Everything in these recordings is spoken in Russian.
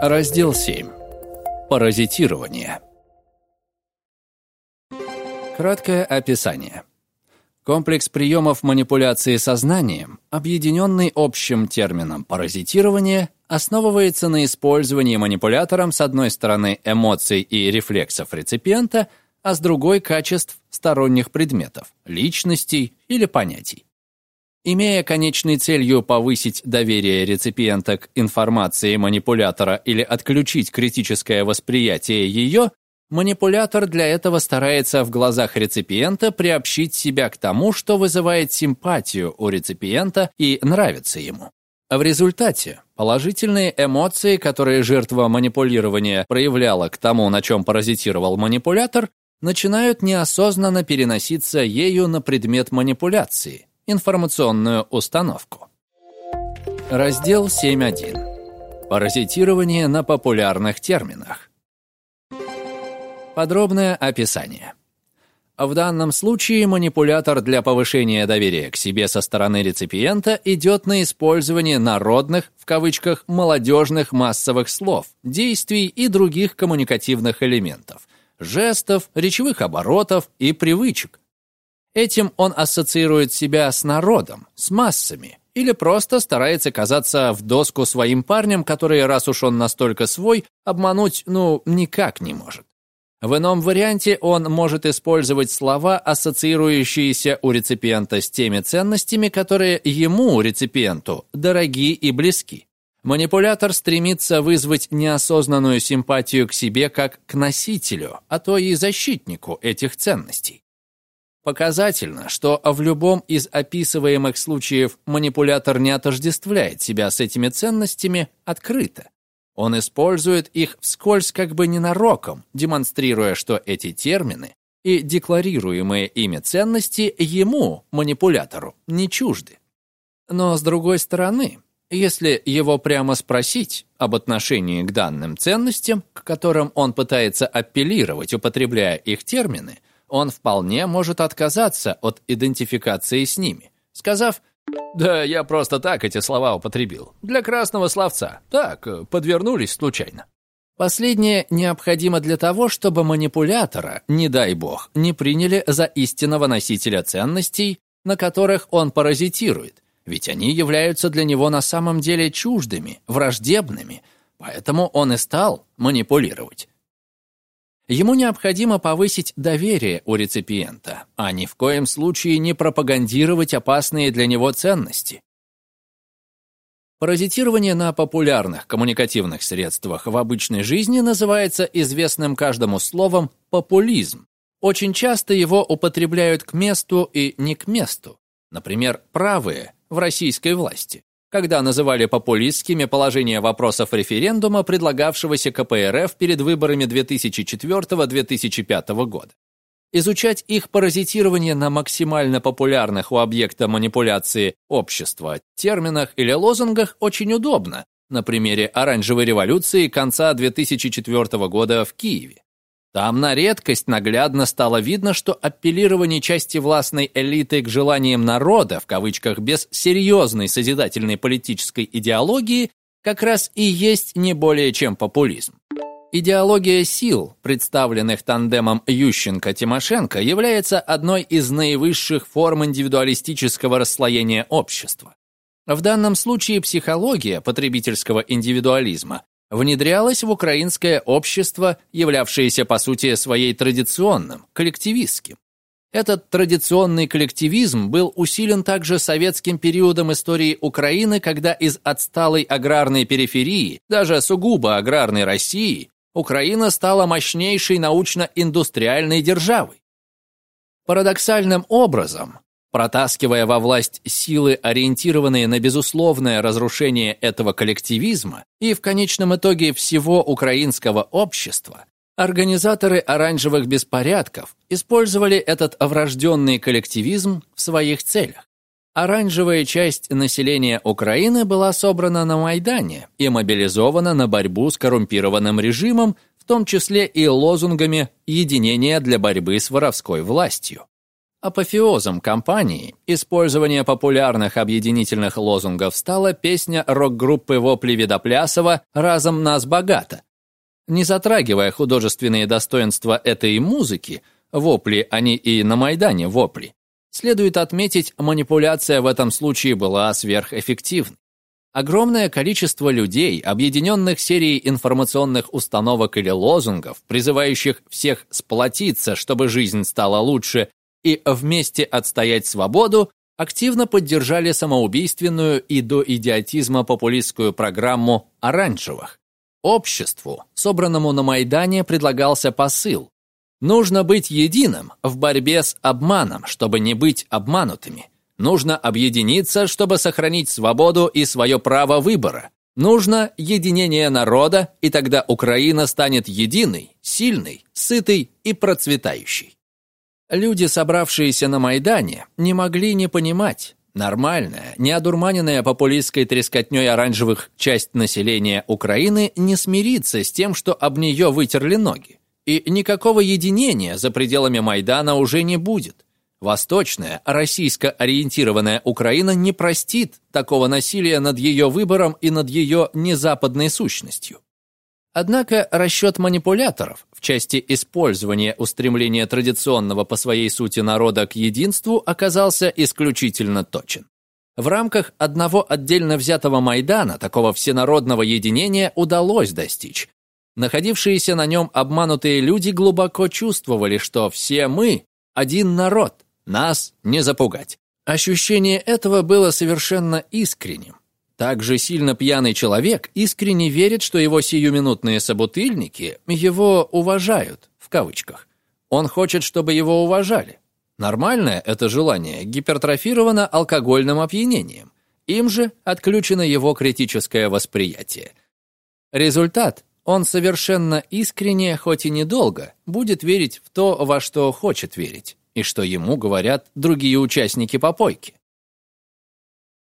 Раздел 7. Паразитирование. Краткое описание. Комплекс приемов манипуляции сознанием, объединенный общим термином паразитирование, основывается на использовании манипулятором с одной стороны эмоций и рефлексов реципиента, а с другой качеств сторонних предметов, личностей или понятий. Имея конечной целью повысить доверие реципиента к информации манипулятора или отключить критическое восприятие ее, манипулятор для этого старается в глазах реципиента приобщить себя к тому, что вызывает симпатию у реципиента и нравится ему. В результате положительные эмоции, которые жертва манипулирования проявляла к тому, на чем паразитировал манипулятор, начинают неосознанно переноситься ею на предмет манипуляции – информационную установку. Раздел 7.1. Паразитирование на популярных терминах. Подробное описание. В данном случае манипулятор для повышения доверия к себе со стороны реципиента идет на использование народных, в кавычках, молодежных массовых слов, действий и других коммуникативных элементов, жестов, речевых оборотов и привычек, Этим он ассоциирует себя с народом, с массами, или просто старается казаться в доску своим парнем, который, раз уж он настолько свой, обмануть, ну, никак не может. В ином варианте он может использовать слова, ассоциирующиеся у реципиента с теми ценностями, которые ему, реципиенту, дороги и близки. Манипулятор стремится вызвать неосознанную симпатию к себе как к носителю, а то и защитнику этих ценностей. Показательно, что в любом из описываемых случаев манипулятор не отождествляет себя с этими ценностями открыто. Он использует их вскользь как бы ненароком, демонстрируя, что эти термины и декларируемые ими ценности ему, манипулятору, не чужды. Но с другой стороны, если его прямо спросить об отношении к данным ценностям, к которым он пытается апеллировать, употребляя их термины – он вполне может отказаться от идентификации с ними, сказав «Да я просто так эти слова употребил, для красного словца, так, подвернулись случайно». Последнее необходимо для того, чтобы манипулятора, не дай бог, не приняли за истинного носителя ценностей, на которых он паразитирует, ведь они являются для него на самом деле чуждыми, враждебными, поэтому он и стал манипулировать. Ему необходимо повысить доверие у реципиента, а ни в коем случае не пропагандировать опасные для него ценности. Паразитирование на популярных коммуникативных средствах в обычной жизни называется известным каждому словом «популизм». Очень часто его употребляют к месту и не к месту. Например, правые в российской власти когда называли популистскими положение вопросов референдума, предлагавшегося КПРФ перед выборами 2004-2005 года. Изучать их паразитирование на максимально популярных у объекта манипуляции общества терминах или лозунгах очень удобно, на примере оранжевой революции конца 2004 года в Киеве. Там на редкость наглядно стало видно, что апеллирование части властной элиты к желаниям народа, в кавычках, без серьезной созидательной политической идеологии, как раз и есть не более чем популизм. Идеология сил, представленных тандемом Ющенко-Тимошенко, является одной из наивысших форм индивидуалистического расслоения общества. В данном случае психология потребительского индивидуализма внедрялась в украинское общество, являвшееся по сути своей традиционным, коллективистским. Этот традиционный коллективизм был усилен также советским периодом истории Украины, когда из отсталой аграрной периферии, даже сугубо аграрной России, Украина стала мощнейшей научно-индустриальной державой. Парадоксальным образом, Протаскивая во власть силы, ориентированные на безусловное разрушение этого коллективизма и в конечном итоге всего украинского общества, организаторы оранжевых беспорядков использовали этот врожденный коллективизм в своих целях. Оранжевая часть населения Украины была собрана на Майдане и мобилизована на борьбу с коррумпированным режимом, в том числе и лозунгами «Единение для борьбы с воровской властью». Апофеозом кампании использования популярных объединительных лозунгов стала песня рок-группы «Вопли Видоплясова» «Разом нас богато». Не затрагивая художественные достоинства этой музыки, вопли они и на Майдане вопли, следует отметить, манипуляция в этом случае была сверхэффективной. Огромное количество людей, объединенных серией информационных установок или лозунгов, призывающих всех сплотиться, чтобы жизнь стала лучше, и вместе отстоять свободу, активно поддержали самоубийственную и до идиотизма популистскую программу «Оранжевых». Обществу, собранному на Майдане, предлагался посыл. Нужно быть единым в борьбе с обманом, чтобы не быть обманутыми. Нужно объединиться, чтобы сохранить свободу и свое право выбора. Нужно единение народа, и тогда Украина станет единой, сильной, сытой и процветающей. Люди, собравшиеся на Майдане, не могли не понимать, нормальная, неодурманенная популистской трескотней оранжевых часть населения Украины не смирится с тем, что об нее вытерли ноги. И никакого единения за пределами Майдана уже не будет. Восточная, российско-ориентированная Украина не простит такого насилия над ее выбором и над ее незападной сущностью. Однако расчет манипуляторов в части использования устремления традиционного по своей сути народа к единству оказался исключительно точен. В рамках одного отдельно взятого Майдана такого всенародного единения удалось достичь. Находившиеся на нем обманутые люди глубоко чувствовали, что все мы – один народ, нас не запугать. Ощущение этого было совершенно искренним. Также сильно пьяный человек искренне верит, что его сиюминутные собутыльники его уважают, в кавычках. Он хочет, чтобы его уважали. Нормальное это желание гипертрофировано алкогольным опьянением. Им же отключено его критическое восприятие. Результат – он совершенно искренне, хоть и недолго, будет верить в то, во что хочет верить, и что ему говорят другие участники попойки.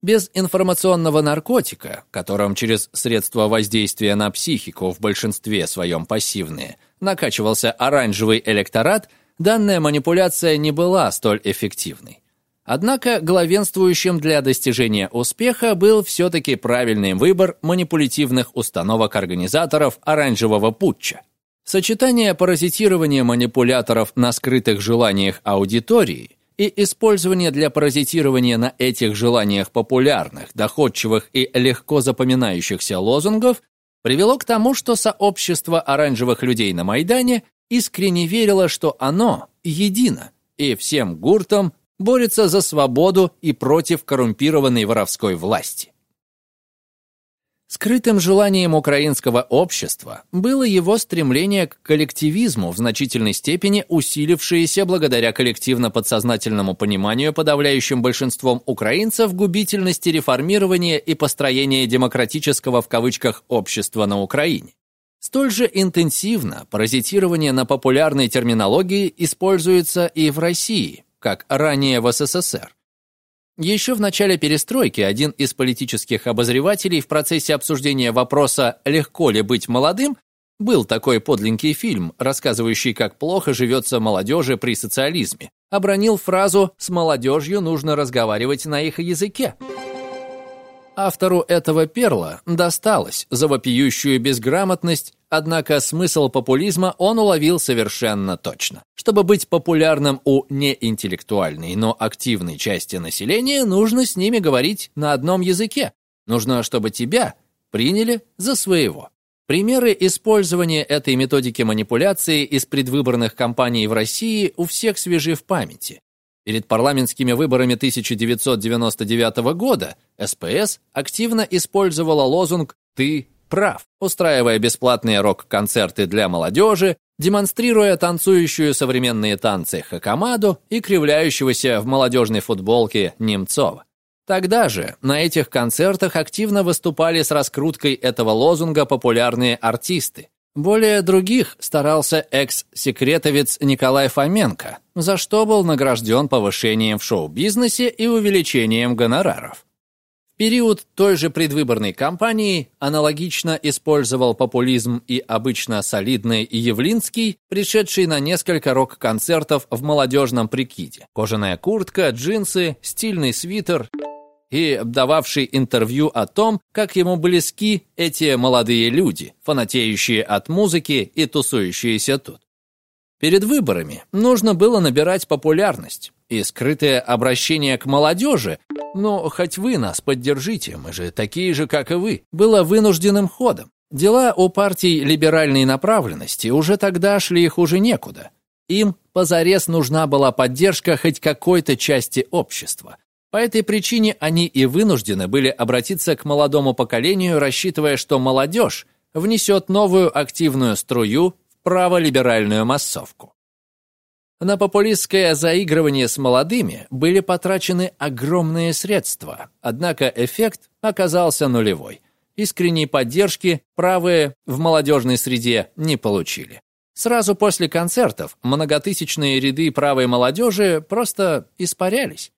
Без информационного наркотика, которым через средства воздействия на психику в большинстве своем пассивные, накачивался оранжевый электорат, данная манипуляция не была столь эффективной. Однако главенствующим для достижения успеха был все-таки правильный выбор манипулятивных установок организаторов оранжевого путча. Сочетание паразитирования манипуляторов на скрытых желаниях аудитории и использование для паразитирования на этих желаниях популярных, доходчивых и легко запоминающихся лозунгов привело к тому, что сообщество оранжевых людей на Майдане искренне верило, что оно едино и всем гуртом борется за свободу и против коррумпированной воровской власти. Скрытым желанием украинского общества было его стремление к коллективизму, в значительной степени усилившееся благодаря коллективно-подсознательному пониманию подавляющим большинством украинцев губительности реформирования и построения демократического в кавычках общества на Украине. Столь же интенсивно паразитирование на популярной терминологии используется и в России, как ранее в СССР. Еще в начале перестройки один из политических обозревателей в процессе обсуждения вопроса «Легко ли быть молодым?» был такой подлинный фильм, рассказывающий, как плохо живется молодежи при социализме, обронил фразу «С молодежью нужно разговаривать на их языке». Автору этого перла досталось за вопиющую безграмотность, однако смысл популизма он уловил совершенно точно. Чтобы быть популярным у неинтеллектуальной, но активной части населения, нужно с ними говорить на одном языке. Нужно, чтобы тебя приняли за своего. Примеры использования этой методики манипуляции из предвыборных кампаний в России у всех свежи в памяти. Перед парламентскими выборами 1999 года СПС активно использовала лозунг «Ты прав», устраивая бесплатные рок-концерты для молодежи, демонстрируя танцующую современные танцы Хакамаду и кривляющегося в молодежной футболке Немцова. Тогда же на этих концертах активно выступали с раскруткой этого лозунга популярные артисты. Более других старался экс-секретовец Николай Фоменко, за что был награжден повышением в шоу-бизнесе и увеличением гонораров. период той же предвыборной кампании аналогично использовал популизм и обычно солидный Явлинский, пришедший на несколько рок-концертов в молодежном прикиде. Кожаная куртка, джинсы, стильный свитер и дававший интервью о том, как ему близки эти молодые люди, фанатеющие от музыки и тусующиеся тут. Перед выборами нужно было набирать популярность, и скрытое обращение к молодежи «Ну, хоть вы нас поддержите, мы же такие же, как и вы», было вынужденным ходом. Дела у партий либеральной направленности уже тогда шли хуже некуда. Им позарез нужна была поддержка хоть какой-то части общества. По этой причине они и вынуждены были обратиться к молодому поколению, рассчитывая, что молодежь внесет новую активную струю праволиберальную массовку. На популистское заигрывание с молодыми были потрачены огромные средства, однако эффект оказался нулевой. Искренней поддержки правые в молодежной среде не получили. Сразу после концертов многотысячные ряды правой молодежи просто испарялись.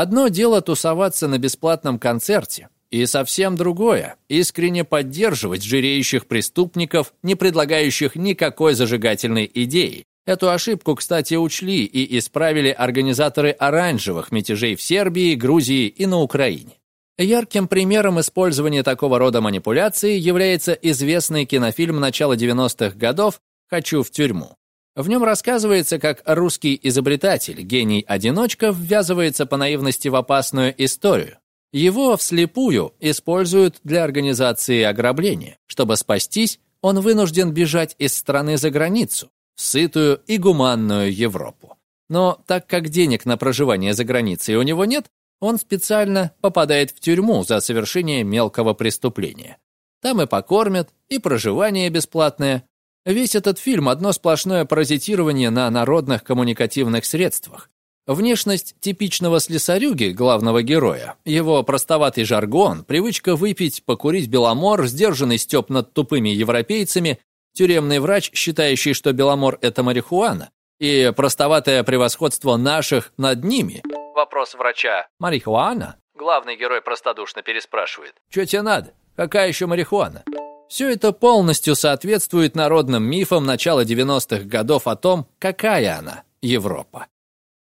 Одно дело тусоваться на бесплатном концерте, и совсем другое – искренне поддерживать жиреющих преступников, не предлагающих никакой зажигательной идеи. Эту ошибку, кстати, учли и исправили организаторы оранжевых мятежей в Сербии, Грузии и на Украине. Ярким примером использования такого рода манипуляции является известный кинофильм начала 90-х годов «Хочу в тюрьму». В нем рассказывается, как русский изобретатель, гений-одиночка, ввязывается по наивности в опасную историю, его вслепую используют для организации ограбления. Чтобы спастись, он вынужден бежать из страны за границу, в сытую и гуманную Европу. Но так как денег на проживание за границей у него нет, он специально попадает в тюрьму за совершение мелкого преступления. Там и покормят, и проживание бесплатное. Весь этот фильм – одно сплошное паразитирование на народных коммуникативных средствах. Внешность типичного слесарюги, главного героя, его простоватый жаргон, привычка выпить, покурить беломор, сдержанный стёб над тупыми европейцами, тюремный врач, считающий, что беломор – это марихуана, и простоватое превосходство наших над ними. Вопрос врача «Марихуана?» Главный герой простодушно переспрашивает. «Чё тебе надо? Какая еще марихуана?» Все это полностью соответствует народным мифам начала 90-х годов о том, какая она, Европа.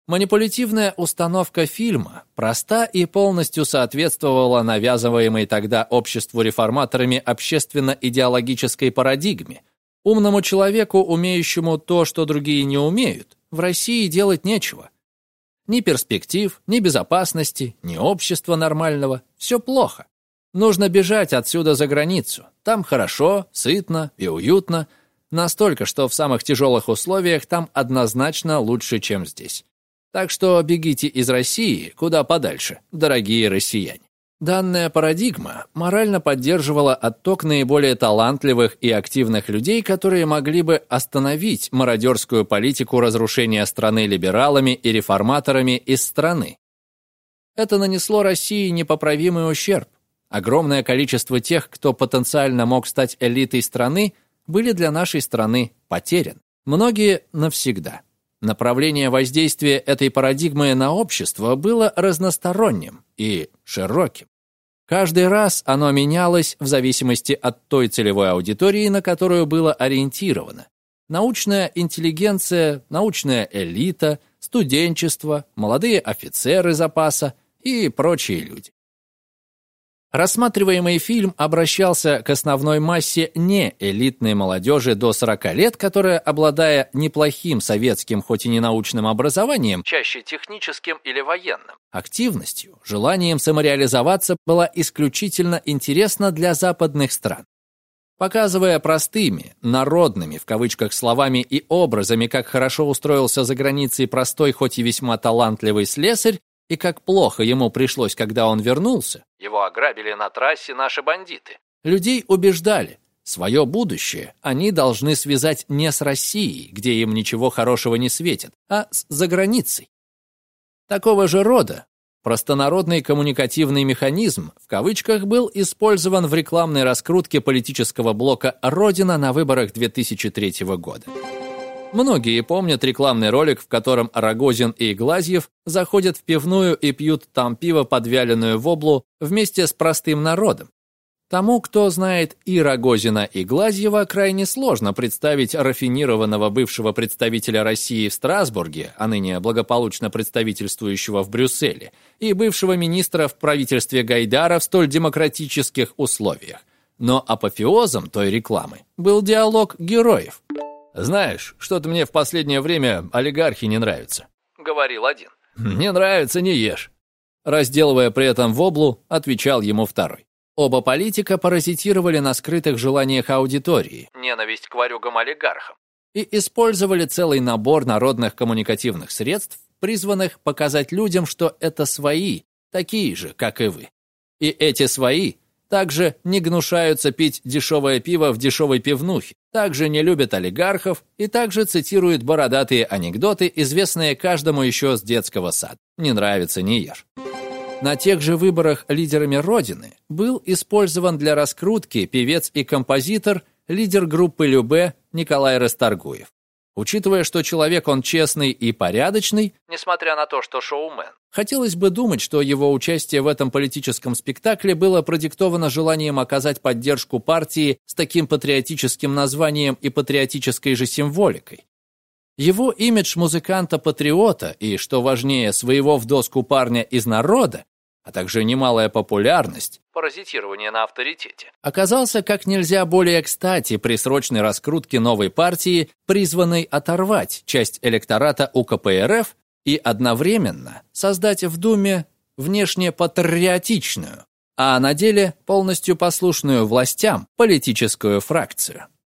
Манипулятивная установка фильма проста и полностью соответствовала навязываемой тогда обществу реформаторами общественно-идеологической парадигме. Умному человеку, умеющему то, что другие не умеют, в России делать нечего. Ни перспектив, ни безопасности, ни общества нормального. Все плохо. Нужно бежать отсюда за границу. Там хорошо, сытно и уютно. Настолько, что в самых тяжелых условиях там однозначно лучше, чем здесь. Так что бегите из России куда подальше, дорогие россияне. Данная парадигма морально поддерживала отток наиболее талантливых и активных людей, которые могли бы остановить мародерскую политику разрушения страны либералами и реформаторами из страны. Это нанесло России непоправимый ущерб. Огромное количество тех, кто потенциально мог стать элитой страны, были для нашей страны потерян. Многие навсегда. Направление воздействия этой парадигмы на общество было разносторонним и широким. Каждый раз оно менялось в зависимости от той целевой аудитории, на которую было ориентировано. Научная интеллигенция, научная элита, студенчество, молодые офицеры запаса и прочие люди. Рассматриваемый фильм обращался к основной массе не элитной молодежи до 40 лет, которая, обладая неплохим советским, хоть и не научным образованием, чаще техническим или военным, активностью, желанием самореализоваться, была исключительно интересна для западных стран. Показывая простыми, народными, в кавычках, словами и образами, как хорошо устроился за границей простой, хоть и весьма талантливый слесарь, и как плохо ему пришлось, когда он вернулся. Его ограбили на трассе наши бандиты. Людей убеждали, свое будущее они должны связать не с Россией, где им ничего хорошего не светит, а с заграницей. Такого же рода простонародный коммуникативный механизм в кавычках был использован в рекламной раскрутке политического блока «Родина» на выборах 2003 года. Многие помнят рекламный ролик, в котором Рогозин и Глазьев заходят в пивную и пьют там пиво под вяленую воблу вместе с простым народом. Тому, кто знает и Рогозина, и Глазьева, крайне сложно представить рафинированного бывшего представителя России в Страсбурге, а ныне благополучно представительствующего в Брюсселе, и бывшего министра в правительстве Гайдара в столь демократических условиях. Но апофеозом той рекламы был диалог героев. «Знаешь, что-то мне в последнее время олигархи не нравятся», — говорил один. «Не нравится, не ешь». Разделывая при этом воблу, отвечал ему второй. Оба политика паразитировали на скрытых желаниях аудитории, ненависть к варюгам-олигархам, и использовали целый набор народных коммуникативных средств, призванных показать людям, что это свои, такие же, как и вы. И эти свои также не гнушаются пить дешевое пиво в дешевой пивнухе, также не любят олигархов и также цитируют бородатые анекдоты, известные каждому еще с детского сада. Не нравится, не ешь. На тех же выборах лидерами Родины был использован для раскрутки певец и композитор, лидер группы Любе Николай Расторгуев. Учитывая, что человек он честный и порядочный, несмотря на то, что шоумен, хотелось бы думать, что его участие в этом политическом спектакле было продиктовано желанием оказать поддержку партии с таким патриотическим названием и патриотической же символикой. Его имидж музыканта-патриота и, что важнее, своего в доску парня из народа а также немалая популярность, паразитирование на авторитете, оказался как нельзя более кстати при срочной раскрутке новой партии, призванной оторвать часть электората у КПРФ и одновременно создать в Думе внешне патриотичную, а на деле полностью послушную властям политическую фракцию.